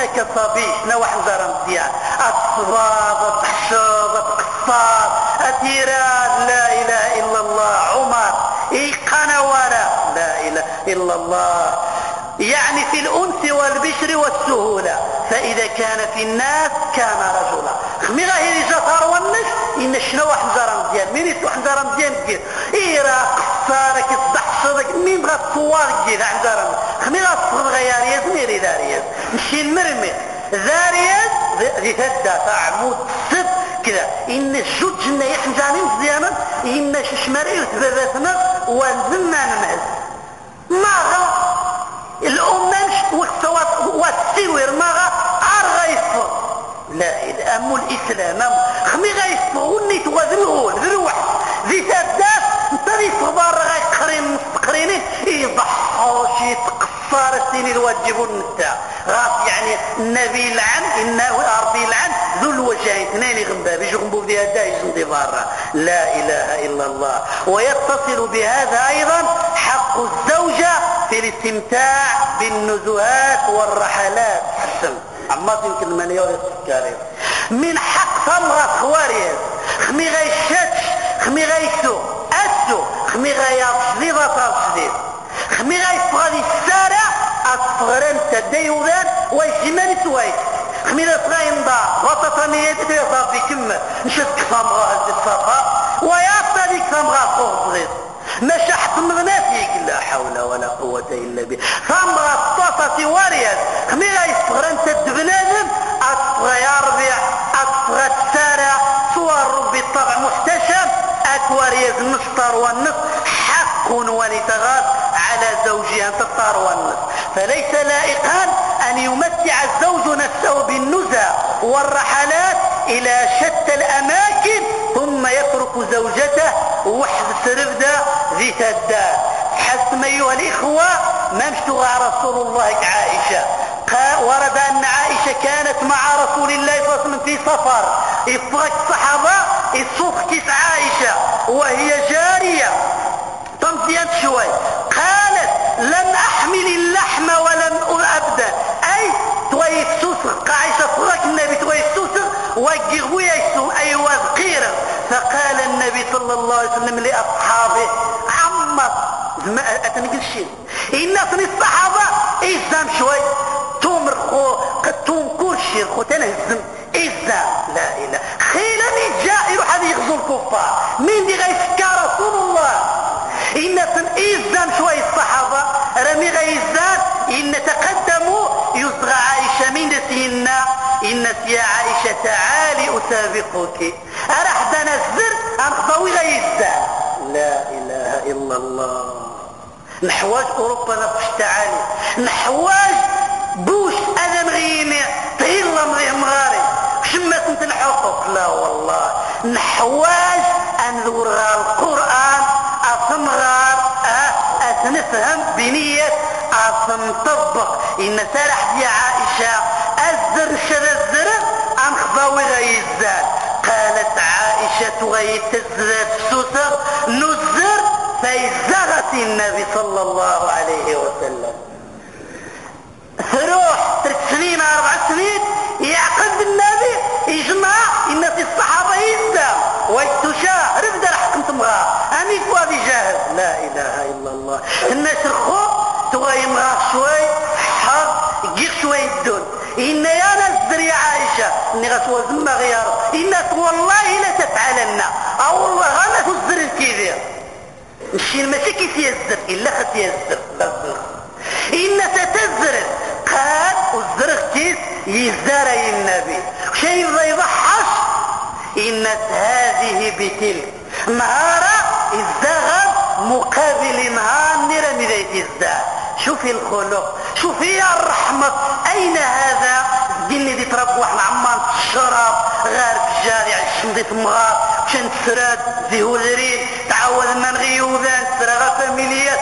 [SPEAKER 1] كأنك صبي شنو واحد مزيان الصباب التحشوب القصار أتيراد لا إله إلا الله. عمر إي قنوارا. لا إله إلا الله. يعني في الأنس والبشر والسهولة. فإذا كان في الناس كان رجلا. خمي غاهي جسر والنش إن شنو واحد مزارة مزيان مين يسوح مزارة مزيان كير إيرا قصارك الضحشرك مين بغا الصوار؟ عندارة خمي غا الصغر غياريز ميري داريز مشي المرمي ذاريز ذي تدى عمود صد كذا إن الجوج جنة يحمزاني مزيانا إن ششمري وتباباتنا وانزلنا نمعز ما غا الأمم والسوير ما غيصفر لا إله أم الإسلام خمي غيصفر ونيت وذنغول السنين الواجب النتا غاف يعني النبي لعن إنه أرضي لعن. ذو الوجهين اثنين غنبا بيجي غنبو بها دايز دي بارا لا إله إلا الله. ويتصل بهذا أيضا حق الزوجة في الاستمتاع بالنزهات والرحلات. حسن. عما يمكن من يوري السكاري من حق ثمرة خواريز خمي غيشتش خمي غيسو أسو. خمي غيار شديد خمي غيسو غادي السارع أصغران تديوذان ويسمان سويت خمي غيسغاين دا وططانية تيصاب في كم. نشد كثامغا هزي الصفا ويعطى ديك ثمرة فوق صغير مش حطمغنا فيك لا حول ولا قوة إلا بالله. ثمرة الطاسة واريات خميغا يصغر انت الدبنادم أصغى يربع أصغى السارع. صور ربي الطبع محتشم. أكواريز النصطر والنص. حق ونتغاث على زوجها تطار والنص. فليس لائقا أن يمتع الزوج نفسه بالنزى والرحلات إلى شتى الأماكن ثم يترك زوجته وحد سربدة ذي الدار حسم أيها الإخوة ما مشتغى رسول الله عائشة. ورد أن عائشة كانت مع رسول الله صلى الله عليه وسلم في سفر. الصحابة الصوف كيس عائشة وهي جارية. تمضيت شوي. سوسر وجهوا يسو أي وذقيرا فقال النبي صلى الله عليه وسلم لأصحابه عمر ما أتنقل شيء. الناس الصحابة إزام شوي. تومر خو توم كرشي خو تنهزم. إزام لا إله. خيلا جاء يروح هذا يغزو الكفار. مين دي غيسكى رسول الله. إن إزام شوي الصحابة. رمي غيزان إن تقدموا يصغى عائشة من دسينا إن يا عائشة تعالي أسابقك. أرح الزر أنخضوي غيزان لا إله إلا الله. نحواج أوروبا نفش تعالي. نحواج بوش غيمي طيلا مغيه مغاري. شمت انت الحقوق لا والله. نحواج أن ذورغا القرآن. أثمغار أثنفهم بنية. أثنطبق إن سرح يا عائشة. الزر شد غيزان قالت عائشة غيتزر سوسر نزر فيزغت النبي صلى الله عليه وسلم. روح ثلاث سنين أربع سنين يعقد النبي يجمع في الصحابة يزا ويتشا ربدا حكمت مغا أني فؤادي جاهز لا إله إلا الله. الناس الخوف تغير مغا شوي. حق جيك شوي الدون إن يا ناس دري عائشة إني غسوة زمى غيار. إن والله لا تفعلن. أو والله غانا تزر الكبير مشي المسيك يتيزر إلا خت يزر إن ستزر قال وزرختيس يزاري النبي. شيء يضحش إنت هذه بتلك. نهارا الزغب مقابل نهار نرمي ذي الزاد شوفي الخلق. شوفي يا الرحمة أين هذا؟ الدين دي تربوا وإحنا عمان الشراب في الجارع الشمدي مغار كان سراد ذي هذرين تعود من غيوذان سرغة فاميليات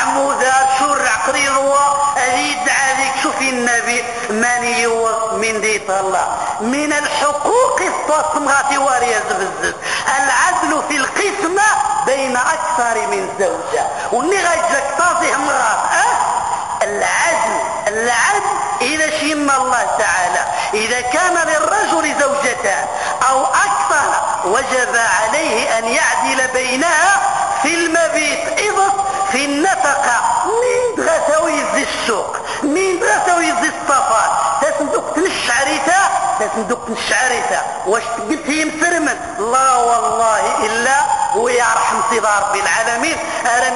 [SPEAKER 1] عموذا شرع قريضوا أريد عليك شوفي النبي من يوض من ديت الله من الحقوق التصمغة واريز بزز العدل في القسمة بين أكثر من زوجة. وني غايجلك تاصي مرات أه؟ العدل العدل إذا شم الله تعالى. إذا كان للرجل زوجتان أو أكثر وجب عليه أن يعدل بينها في المبيت. إذا في النفقة مين غسوي يزي السوق غسوي يزي الصفار. تسندق تنشعريتا تسندق تنشعريتا واش قلت هي مسرمن؟ لا والله إلا هو يرحم صدار رب العالمين.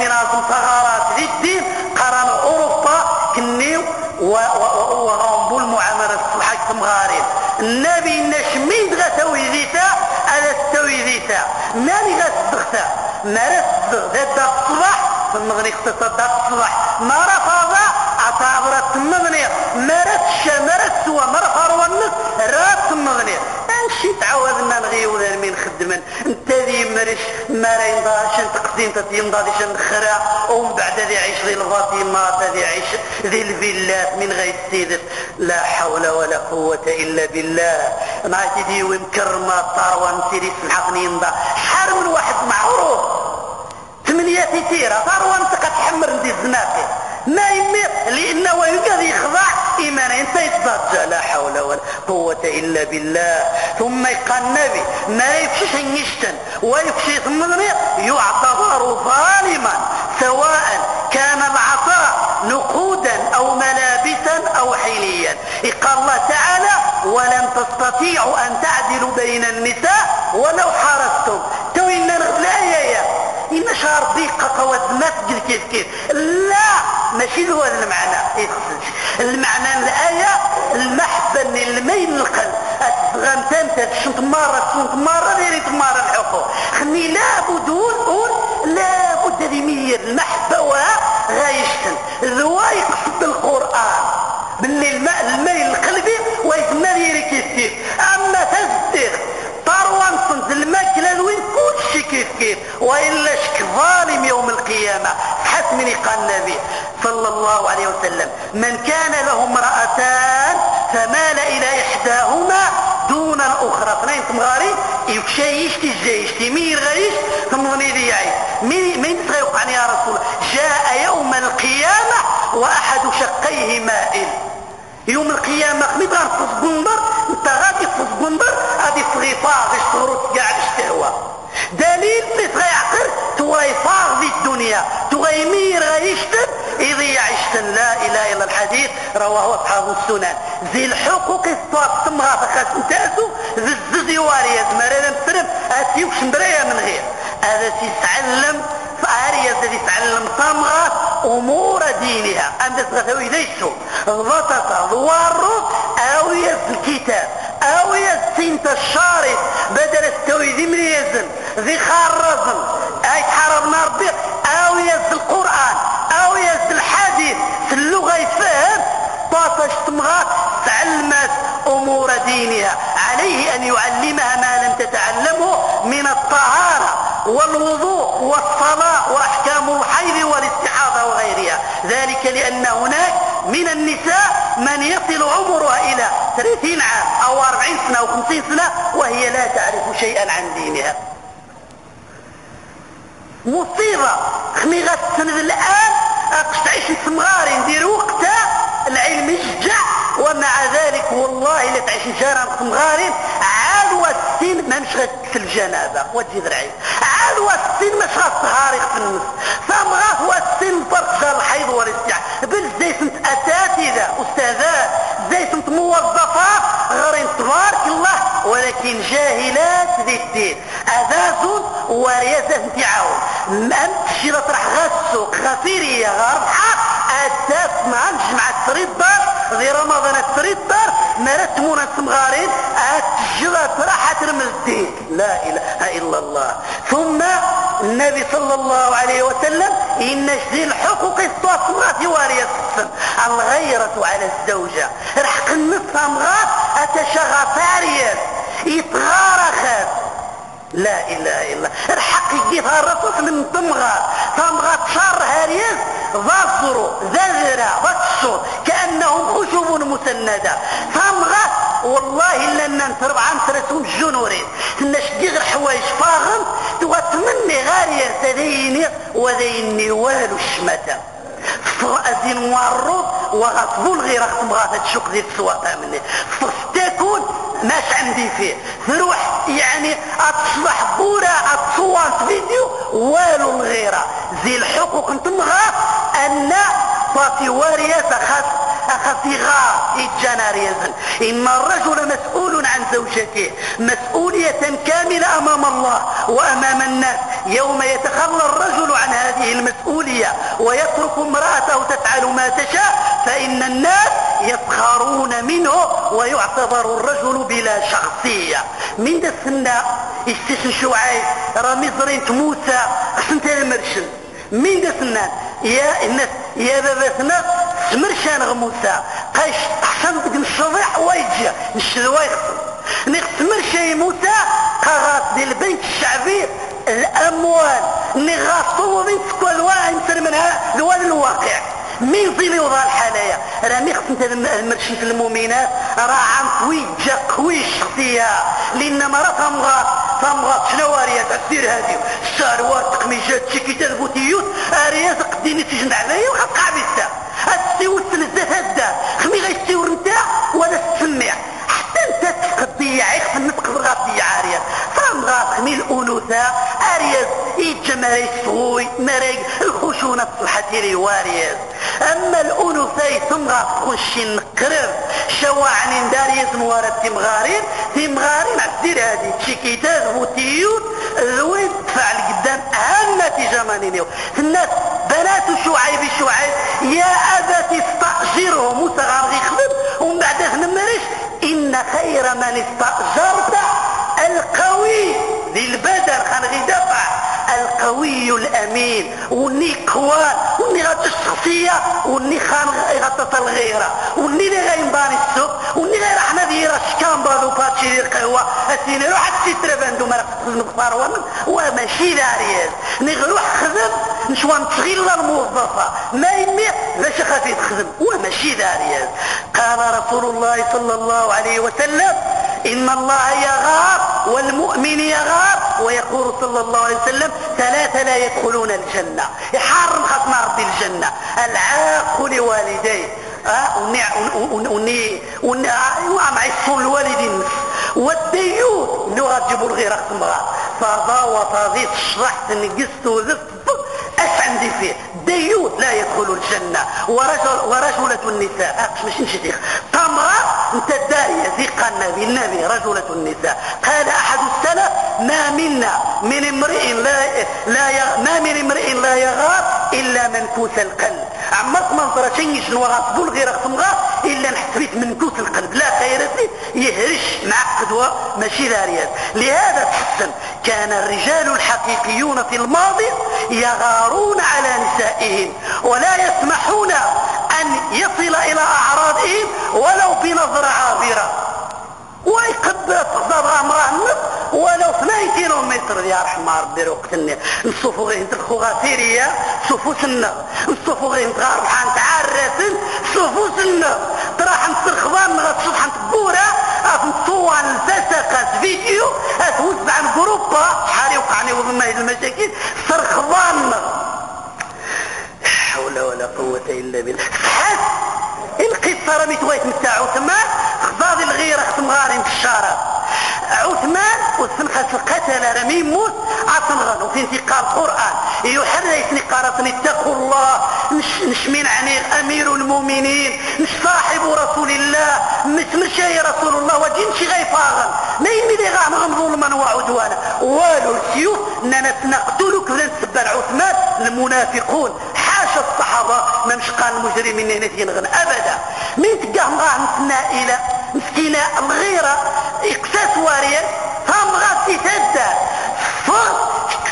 [SPEAKER 1] من أعظم ثغرات في الدين. قرن أوروبا كنيو وغنبو المعاملة الصحة تمغارين النبي نشميد غسوي ذيتا أنا استوي ذيتا ماني غسدغتا ما رسدغ ذات الصباح؟ تمغني اقتصاد الصباح. ما رفض عطابرة تمغني ما رسش ما رسوا ما النص رات تمغني انشي تعودنا نغيو ذا من خدما انت ذي مرش ما راين داشن تقدين تتيم داديش نخرا ومن بعد ذي عيش ذي الفاطمات ذي عيش. ذي الفيلات من غير السيدة لا حول ولا قوة إلا بالله. ما تدي ومكرمة طاروة نسيري سمحقني نضا حرم الواحد معروف. ثمانية تيرة ثروة انت تحمر ندي الزناقي ما يمير لأنه يقدر يخضع ايمانا أنت يتضجى لا حول ولا قوة إلا بالله. ثم يقال النبي ما يفشش يشتن ويفشي ثمانية يعتبر ظالما سواء كان العطاء نقودا أو ملابسا أو حينيا قال الله تعالى ولن تستطيعوا أن تعدلوا بين النساء ولو حرصتم تو إن الايه إن دقة ما تجد كيف كيف؟ لا. ماشي هو المعنى. يخصنش المعنى الآية المحبة الميل القلب. غنتان تشنت مرة تشنت مرة ديري مرة الحقوق. خني لابد نقول لابد ذي مير المحبة وغايشتن ذوا يقصد القرآن. باللي الميل القلبي ويسمى كيف وإلا شك ظالم يوم القيامة. حسمني قال النبي صلى الله عليه وسلم من كان له امرأتان فمال إلى إحداهما دون الأخرى. اثنين تمغاري يكشي يشتي يشتي مين غيش ثم ذي يعيش مين سيوقع يا رسول جاء يوم القيامة وأحد شقيه مائل. يوم القيامة ميت غنفص بنظر انت غادي تفص بنظر غادي تغي فاغش تغرس كاع الشهوة دليل ميت غيعقل تغي فاغ في الدنيا تغي مير غيشتن يضيع عشتن لا إله إلا الحديث رواه أصحاب السنن. ذي الحقوق الصواب تمغى فخاس انتاسو ذي الززي واريز مرينا مسلم اتيوش مبريا من غير. هذا تتعلم فاريز الذي تعلم تمغى أمور دينها. أنت تغثوي ليسو غطت ضوار أو يز الكتاب أو يز سنت الشارط بدل التوي ذي مريزن ذي خارزن أي حربنا ربي أو يز القرآن. أو يز الحديث. في اللغة يفهم. طاطش تمغى تعلمت أمور دينها. عليه أن يعلمها ما لم تتعلمه من الطهارة والوضوء والصلاة وأحكام الحيض والاستحاضة وغيرها. ذلك لأن هناك من النساء من يصل عمرها إلى 30 عام أو 40 سنة أو 50 سنة وهي لا تعرف شيئا عن دينها. مصيبة. خميغة السند الآن اقش تعيش صغاري ندير وقتها العلم يشجع ومع ذلك والله لا تعيش جارا صغاري عاد والسن ما مش في الجنابة ذرعي عاد والسن مش غطهاري في النص فمغاث والسن فرق جار الحيض والاستيع بل زي سنت اساتذة استاذات زي سنت موظفات غير تبارك الله ولكن جاهلات ذي الدين. اذاز ورياسة انتعاون. ما تشي تروح غسوق غفيرية غربحة اتاس مع نجمع التريدار ذي رمضان التريدار ما رسمونا السمغارين اتجرى راح ترمز الدين لا إله إلا الله. ثم النبي صلى الله عليه وسلم إن ذي الحقوق الصفرات وارية السن الغيرة على الزوجة. رحق النصف امغات أتشغى فاريات يتغارخت لا إله إلا الحق يجيها الرسول من تمغى تمغى تشار هاريز ظفر ذذرة وكسر كأنهم خشب مسندة. تمغى والله إلا أن نتربع نترسوم الجنورين تناش غير حوايج فاغم تمني غارية تديني وذيني والو الشمتة. أزين معرض وغطبول غير اختم غاثة تشوق ذي السواقة مني تكون ماش عندي فيه. تروح يعني اتصبح بورا اتصور فيديو والو الغيرة زي الحقوق نتمغى أن فاتي وارية خاص خصيغة الجناريزن إن الرجل مسؤول عن زوجته مسؤولية كاملة أمام الله وأمام الناس. يوم يتخلى الرجل عن هذه المسؤولية ويترك امرأته تفعل ما تشاء فإن الناس يسخرون منه ويعتبر الرجل بلا شخصية. من ذا السنة استسن شوعي رمي زرين موسى أحسنت المرشن من السنة يا الناس يا بابتنا سمرشان غموسى قايش أحسن بك الشضيح ويجي الشذوى يخسر نغتمر شي موسى قاغات دي البنك الشعبي الأموال. نغاطو بنت كل واحد منها الوال الواقع. مين ظل يوضع الحالية راه خصنت المرشد المؤمنات راه عم قوي جا قوي الشخصية لأن مرة تمغاط تمغاط شنو ريات السير هذه الشاروات تقميجات شكيتات بوتيوت ريات قديني تجند عليا وغتقع بيستا السيور الزهد هدا خمي غيستيور نتاع ولا تسمع. حتى انت تفقد ضياع يخف النطق بالغاطية عارية. فمغاط خمي الأنوثة. يتجمع يسوي مرق الخشونة الصحة وارياز أما الانوثة تمغا تخش نقرب شواعني داريز موارد تمغارين. تمغارين عسير هذه تشيكيتات بوتيوت الوين تفعل قدام اهم نتيجة مانينيو الناس بنات شعيب شعيب. يا ابا استأجره موسى غارغي خدم ومن بعد نمرش. إن خير من استأجرت القوي ذي البدن خان دفع القوي الأمين وني قوان وني الشخصية وني خان غتصل غيره وني اللي غينباني السوق وني غير إحنا ديرا شكان بادو باتشي قهوة اسيني روح السيتر باندو مرق نختار ومن وماشي داريز نغروح خدم نشوان تغير الموظفة. ما يمي باش خفيت خدم وماشي داريز قال رسول الله صلى الله عليه وسلم إن الله يغار والمؤمن يغار ويقول صلى الله عليه وسلم ثلاثة لا يدخلون الجنة. يحرم ختم ربي الجنة. العاق لوالديه. ومع يصون الوالدين. والديوت منو غتجيبوا الغير ختمها فضا وفاضي تشرح تنقست وذفت أش عندي فيه؟ ديوت لا يدخل الجنة. ورجل ورجلة النساء. اقش مش نشيخ تمرة أنت الدارية ذيق النبي النبي رجلة النساء. قال أحد السلف ما منا. من امرئ لا, لا ما من امرئ لا يغار إلا منكوس القلب. عمرت منظرة شيء شنو غاصبول غير غا إلا نحسبيت منكوس القلب. لا خير فيه يهرش مع قدوة ماشي داريات. لهذا تحسن كان الرجال الحقيقيون في الماضي يغارون على نسائهم ولا يسمحون أن يصل إلى أعراضهم ولو بنظرة عابرة. ويقبل تقضى أمرأة ولو 8 كيلو متر يا رحمة ربي روقتني نصوفو غير نترخو غافيريا صوفو سنة نصوفو غير نتغار بحان تعرسن صوفو سنة تراح نترخبان نغتصوف حان تبورا نصوان نتسقى فيديو. اتوزع عن جروبا حالي وقعني وضم هذه المشاكل. صرخبان حول ولا قوة إلا بالله. حس القصة رميت ويت متاعو ثمان خضاض الغيرة ختم غارم في الشارع. عثمان وسنخس قتل رميم موت عصنغن وفي انتقال القرآن يحرس نقارة اتقوا الله. من عني أمير المؤمنين مش صاحب رسول الله مش مشاي رسول الله وجنشي غيفاغن ما يمي لي غام ظلما وعدوانا. والو السيوف اننا نقتلك ونسبر عثمان المنافقون. حاشا الصحابة ما مش قال المجرمين نتينغن أبدا. من تقام غاه نائلة مسكينة الغيرة إقساس واريا فهم غاسي تدى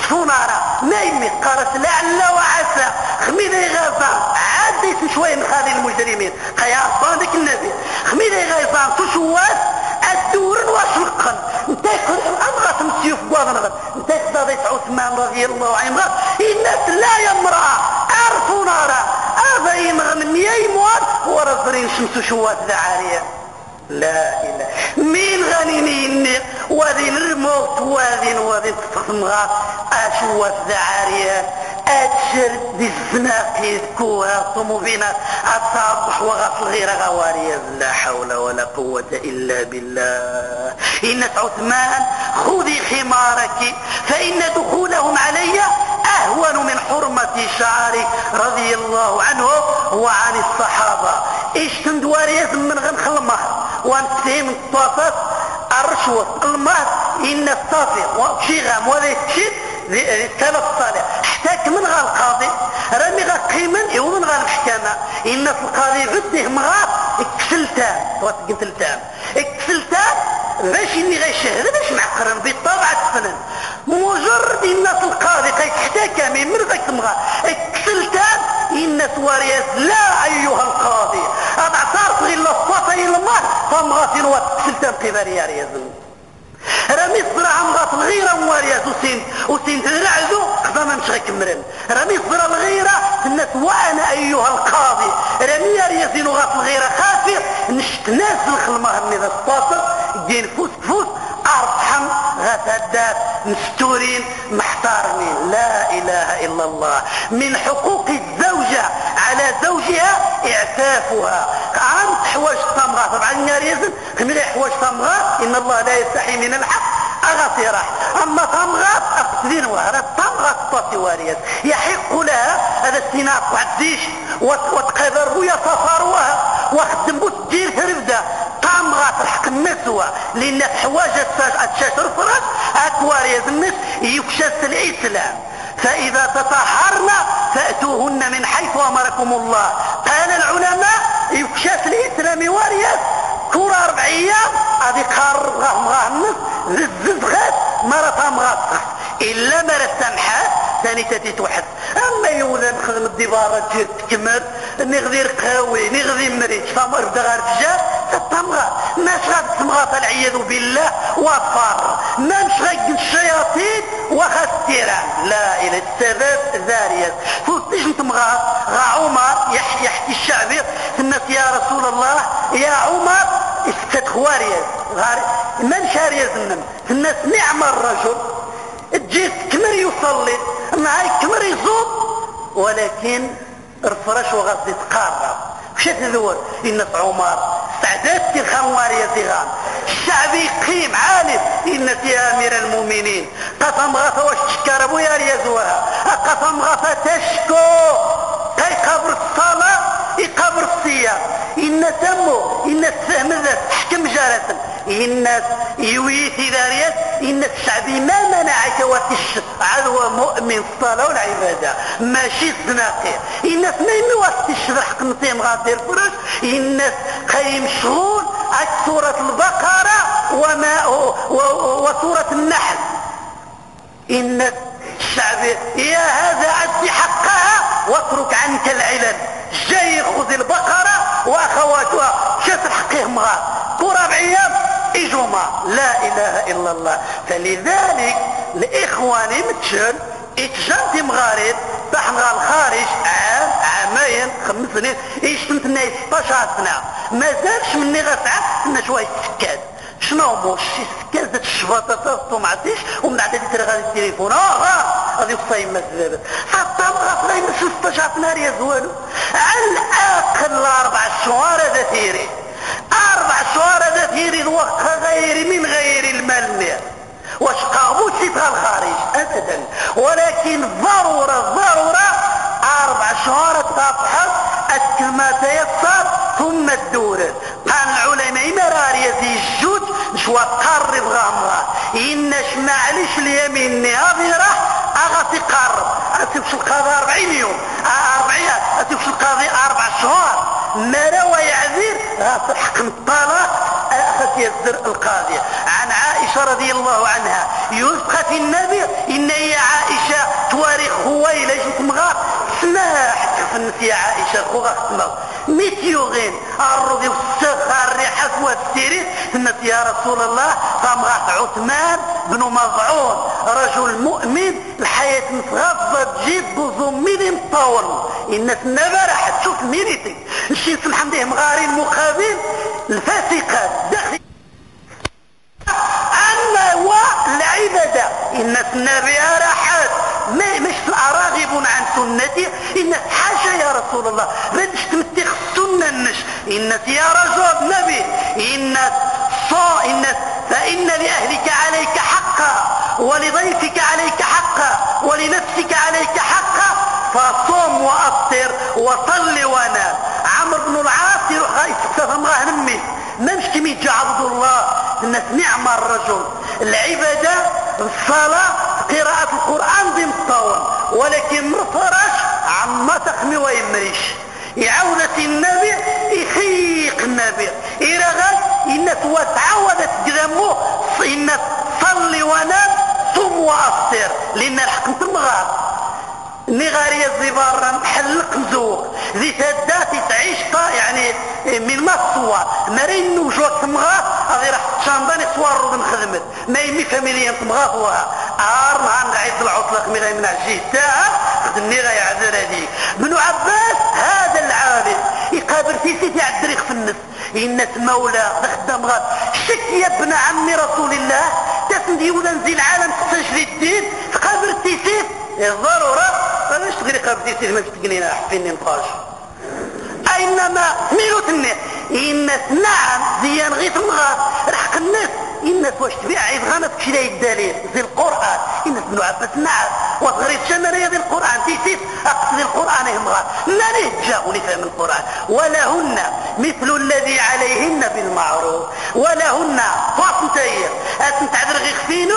[SPEAKER 1] فنارا ما يمي قالت لعل وعسى. خميدة غافا عاد شوية من هذه المجرمين. قيا صادق النبي. خميدة غافا تشوات الدور واشلقن انت امغا تمسيو في قواضنا انت قضيت عثمان رضي الله عنه. الناس لا يمرأ نارا هذا يمغ من يموت ورزرين شمس شوات ذا عارية. لا إله. مين غنيني وذين الموت وذين وذين تفخمغا اشواف ذعاريات أتشر دي الزناقي كوها بنا اتصبح وغفل غير غواريا لا حول ولا قوة إلا بالله. إن عثمان خذي خمارك فإن دخولهم علي اهون من حرمة شعري رضي الله عنه وعن الصحابة. إيش تندواريا من غنخل المهر وانتهي من الطوافات الرشوة المهر إن الصافي. وشي غام ولا يتشد السلف الصالح. احتاج من غا القاضي. رمي غا قيمن يومن غا المحكمة. إن القاضي عده مغا اكسلتان واتقتلتان اكسلتان باش اني غيشهد باش معقرن بالطبع تفنن. مجرد الناس القاضي كيتحتاج من من غيك مغا اكسلتان الناس وارياس لا أيها القاضي. اضعتارت غير الصفين المال فمغاتين واتكسلتان قبالي يا رياض. رمي الصراع مغاط الغيرة مواريات وسين وسين تدرعزو قدام مش غيكمرن رمي الصراع الغيرة الناس وأنا أيها القاضي. رمي رياسين وغاط الغيرة خافر نشت ناس الخلمة النظام الصاصر دين فوس فوس ارحم غسدات مستورين محتارمين. لا إله إلا الله. من حقوق الزوجة على زوجها إعتافها. عن حواج الطمغة طبعا ياريزن كملي حواج طمغة إن الله لا يستحي من الحق. اغاطي راح أما طمغات اقتدين وهذا طمغات طاسي واريز يحق لها هذا السناق. وعديش. وتقدر ويا صفاروها وخدم بوت دير تربدا طمغات الحق النسوة لأن حواج الشاشر فرش اكواريز النس يفشس الإسلام. فإذا تطهرنا فأتوهن من حيث أمركم الله. قال العلماء يكشف الإسلام واريات كورة أربع أيام هذه قار غاه النص ززغات مرة مغطخ إلا مرة سمحات ثاني تاتي توحد أما يولا نخدم الدبارة تجي تكمل نغذي رقاوي نغذي مريج فامر بدا غير تجاه تتمغى ما شغاد تمغى فالعياذ بالله وفار ما مشغاد الشياطين وخا التيران لا إلى السبب ذارية فوتيش نتمغى غا عمر يحكي يحكي الشعبي. الناس يا رسول الله يا عمر استدخواريا من شاريا زنم. الناس نعم الرجل. تجي كمر يصلي. معاي كمر يصوت ولكن الفرش وغادي تقارب مشات تدور الناس عمر. استعدادت الخمار يا زغام الشعب يقيم عالم. إن أمير المؤمنين. قسم غفا واش تشكر أبو يا ريزوها قسم غفا تشكو. كي قبر الصلاة يقبر الصيام. إن تمو إن ذا تحكم جارة الناس يويت داريات إن الشعب ما منعك وتش عدوى مؤمن الصلاة والعبادة. ماشي الزناقي الناس ما يمواتش الحق غادر فرش الناس قيم شغول سورة البقرة وما وسورة النحل. إن الشعب يا هذا أدي حقها واترك عنك العلل. جاي خذ البقرة وأخواتها. شاف الحقيقة مغار. قرب أيام اجوما لا إله إلا الله. فلذلك الإخوان متشل إتجان مغارب بحنا الخارج عام عامين خمس سنين إيش تنتنا 16 سنة. ما زالش مني غسعة كنا شوية سكاد. شنو موش سكاد؟ ذات الشفاطة معتيش ومن بعد ترى غادي التليفون. آه آه غادي يقصايم مزابة حتى مغفلين 16 سنة يا زوالو على الاقل أربع شهور هذا ثيري. أربع شهور هذا ثيري الوقت غير من غير المال واش قابوت فيها الخارج ابدا. ولكن ضرورة ضرورة أربع شهور تفحص كما تيسر ثم الدور. قال العلماء مرارية الجود شوى قرب غامرة. إنش معلش اليمين ناظرة أغطي قرب أتبش القاضي أربعين يوم. أربعين. أتبش القاضي أربع شهور. ما روى غاصر حق الطلاق. أخذ يزر القاضي. عن عائشة رضي الله عنها. يذكر في النبي إن يا عائشة تواريخ خويلة جنت مغار. سماح تفنس يا عائشة خوغا سماح ميتيوغين الرضي والسخر ريحك والسيري ثمت يا رسول الله فامغاث عثمان بن مضعون رجل مؤمن الحياة متغفت جد وزميني مطول الناس النبارة حتشوف ميريتي الشيء الحمد لله مغارين مقابل الفاسقات داخل. أما هو العبادة. الناس النبارة راحت. مش راغب عن سنتي. إن حاشا يا رسول الله بدش تمتخ السنة النش الناس يا رجل نبي. الناس صا الناس فإن لأهلك عليك حقا ولضيفك عليك حقا ولنفسك عليك حقا. فصوم وأفطر وصل ونام عمرو بن العاص يروح يستفى امراه نمي ما مش كمي عبد الله؟ الناس نعم الرجل. العبادة الصلاة قراءة القرآن الطاول ولكن مفرش عما تخمي ويمريش يعودة النبي يخيق النبي. إرغل إن تعودت قدامه إن صلي ونام صم وأفطر لأن الحق تمغار نغارية الزبار حلق مزوق. ذي تداتي تعيش يعني من ما تصوى مرين نوجوك تمغا هذه راح تشانداني صوار رودن خدمت. ما يمي فاميليا تمغا هوها عار ما عيد العطلق مغا من عجيه تاعها خدمني غا يعذر هذيك. بنو عباس؟ هذا العابد. يقابل في سيدي عالدريق في النس الناس مولى خدام غاد شك يا ابن عمي رسول الله. تسندي ولا نزيل العالم تستشري الدين تقابل التيسيف الضرورة فمش تغري قابل التيسيف ما تقنينا حفيني نقاش. أينما ميلوت الناس الناس نعم ديان غير تمغى رحق الناس الناس واش تبيع عيد غامت كشي الدليل زي القرآن. الناس بن عباس نعم. وتغريب القرآن. ولهن مثل الذي عليهن بالمعروف. ولهن فاطمتين أتنتعذر غير خفينو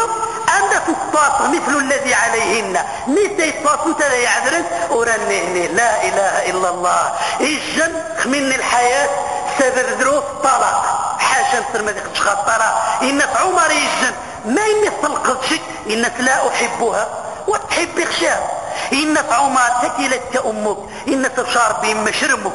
[SPEAKER 1] أنت تطاط مثل الذي عليهن. متى يطاط لا يعذرن ورنهني لا إله إلا الله. إجن من الحياة. سبب ذروف طلاق. حاشا نصر ما ديك تخطرها إن عمر يجن. ما يمثل شيء إن لا أحبها. وتحب خشاب إن عمر تكلت أمك إن تشار بهم مشرمك.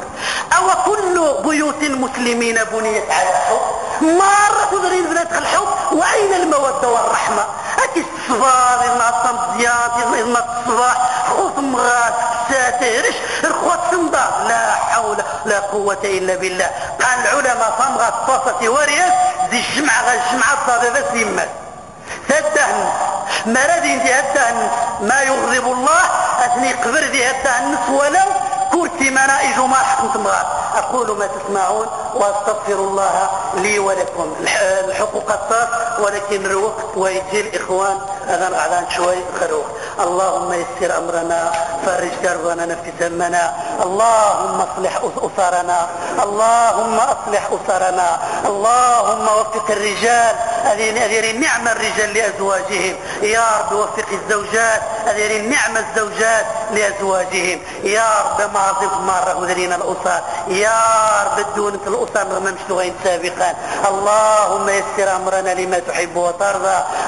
[SPEAKER 1] أو كل بيوت المسلمين بنيت على الحب مرة تدرين بنات الحب؟ وأين المودة والرحمة؟ أتي الصبار إذن الصمزيات إذن الصباح خوف مغاس ساترش الخوات سنضار لا حول لا قوة إلا بالله. قال العلماء صمغة الطاسة ورياس ذي الجمعة غا الجمعة الضابة بس يمات. ثدهن مراد دي هدهن. ما يغضب الله. أثني قبر دي هدهن. ولو كرتي منائج ما حكمت مغاد أقول ما تسمعون وأستغفر الله لي ولكم. الحقوق الطاس. ولكن الوقت ويجي الإخوان هذا الأعلان شوي خروق اللهم يسر أمرنا فرج دربنا نفس همنا اللهم أصلح أسرنا. اللهم أصلح أسرنا. اللهم وفق الرجال. الذين نعم الرجال لأزواجهم. يا رب وفق الزوجات. الذين نعم الزوجات لأزواجهم. يا رب ما عظمت مرة وذرين الأسر. يا رب الدون في الأسر ما مشتوين سابقا. اللهم يسر أمرنا لما تحب وترضى.